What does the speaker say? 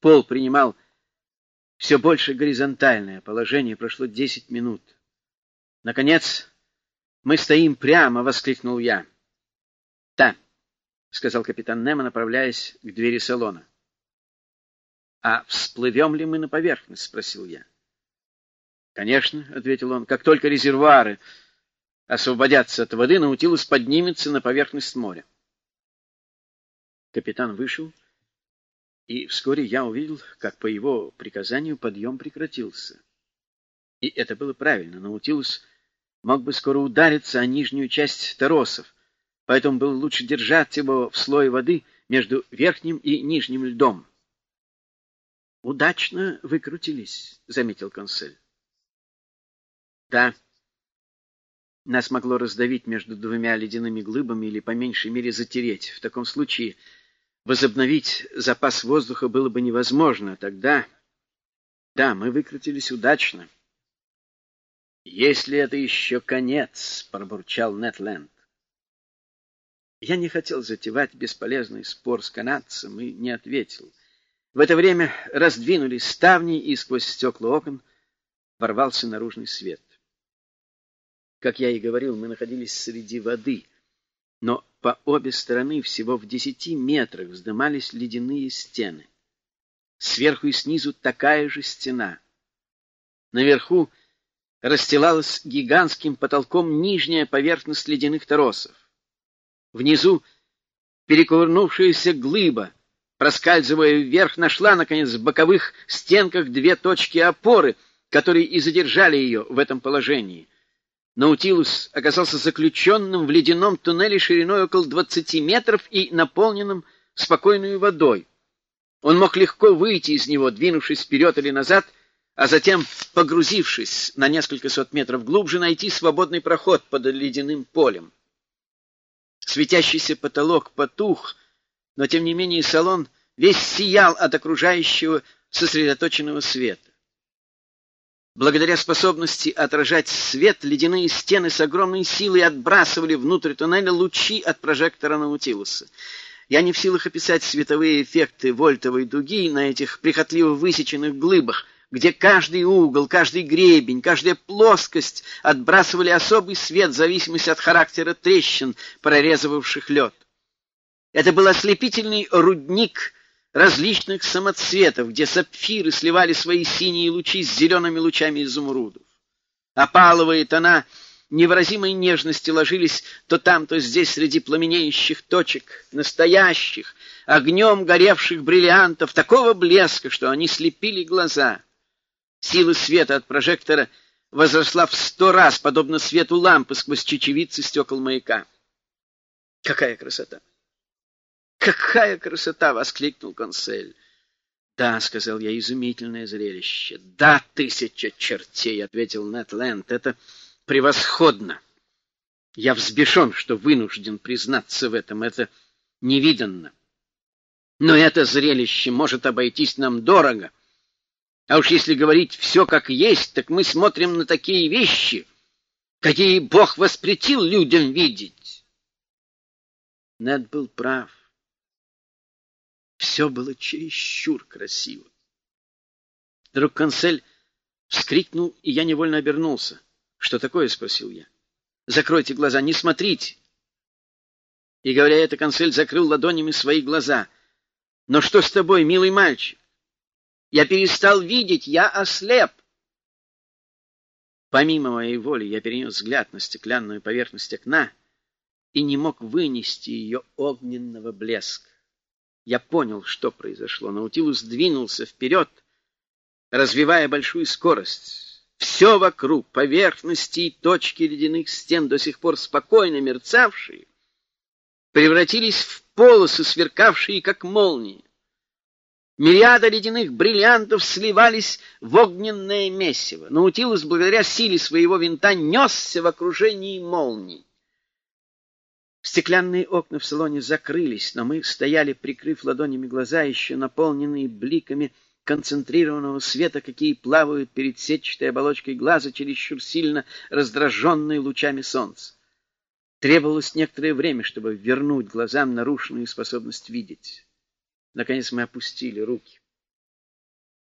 Пол принимал все больше горизонтальное положение, прошло десять минут. Наконец, мы стоим прямо, — воскликнул я. — Да, — сказал капитан Немо, направляясь к двери салона. — А всплывем ли мы на поверхность? — спросил я. — Конечно, — ответил он, — как только резервуары освободятся от воды, Наутилус поднимется на поверхность моря. Капитан вышел, и вскоре я увидел, как по его приказанию подъем прекратился. И это было правильно. Наутилус мог бы скоро удариться о нижнюю часть торосов, поэтому было лучше держать его в слое воды между верхним и нижним льдом. — Удачно выкрутились, — заметил консель. — Да. Нас могло раздавить между двумя ледяными глыбами или, по меньшей мере, затереть. В таком случае возобновить запас воздуха было бы невозможно. Тогда... Да, мы выкрутились удачно. «Если это еще конец», — пробурчал Нетленд. Я не хотел затевать бесполезный спор с канадцем и не ответил. В это время раздвинулись ставни, и сквозь стекла окон ворвался наружный свет. Как я и говорил, мы находились среди воды, но по обе стороны всего в десяти метрах вздымались ледяные стены. Сверху и снизу такая же стена. Наверху расстилалась гигантским потолком нижняя поверхность ледяных торосов. Внизу перекувырнувшаяся глыба, проскальзывая вверх, нашла, наконец, в боковых стенках две точки опоры, которые и задержали ее в этом положении — Наутилус оказался заключенным в ледяном туннеле шириной около 20 метров и наполненным спокойной водой. Он мог легко выйти из него, двинувшись вперед или назад, а затем, погрузившись на несколько сот метров глубже, найти свободный проход под ледяным полем. Светящийся потолок потух, но тем не менее салон весь сиял от окружающего сосредоточенного света. Благодаря способности отражать свет, ледяные стены с огромной силой отбрасывали внутрь туннеля лучи от прожектора Наутилуса. Я не в силах описать световые эффекты вольтовой дуги на этих прихотливо высеченных глыбах, где каждый угол, каждый гребень, каждая плоскость отбрасывали особый свет в зависимости от характера трещин, прорезывавших лед. Это был ослепительный рудник различных самоцветов, где сапфиры сливали свои синие лучи с зелеными лучами изумрудов. Опаловые тона невыразимой нежности ложились то там, то здесь среди пламенеющих точек, настоящих, огнем горевших бриллиантов, такого блеска, что они слепили глаза. Сила света от прожектора возросла в сто раз, подобно свету лампы сквозь чечевицы стекол маяка. Какая красота! «Какая красота!» — воскликнул консель. «Да», — сказал я, — «изумительное зрелище». «Да, тысяча чертей!» — ответил Нед Ленд. «Это превосходно! Я взбешен, что вынужден признаться в этом. Это невиданно. Но это зрелище может обойтись нам дорого. А уж если говорить все как есть, так мы смотрим на такие вещи, какие Бог воспретил людям видеть». Нед был прав. Все было чересчур красиво. Вдруг консель вскрикнул, и я невольно обернулся. — Что такое? — спросил я. — Закройте глаза, не смотрите. И, говоря это, консель закрыл ладонями свои глаза. — Но что с тобой, милый мальчик? Я перестал видеть, я ослеп. Помимо моей воли я перенес взгляд на стеклянную поверхность окна и не мог вынести ее огненного блеска. Я понял, что произошло. Наутилус двинулся вперед, развивая большую скорость. Все вокруг, поверхности и точки ледяных стен, до сих пор спокойно мерцавшие, превратились в полосы, сверкавшие, как молнии. Мириады ледяных бриллиантов сливались в огненное месиво. Наутилус, благодаря силе своего винта, несся в окружении молний. Стеклянные окна в салоне закрылись, но мы стояли, прикрыв ладонями глаза, еще наполненные бликами концентрированного света, какие плавают перед сетчатой оболочкой глаза, чересчур сильно раздраженные лучами солнца. Требовалось некоторое время, чтобы вернуть глазам нарушенную способность видеть. Наконец мы опустили руки.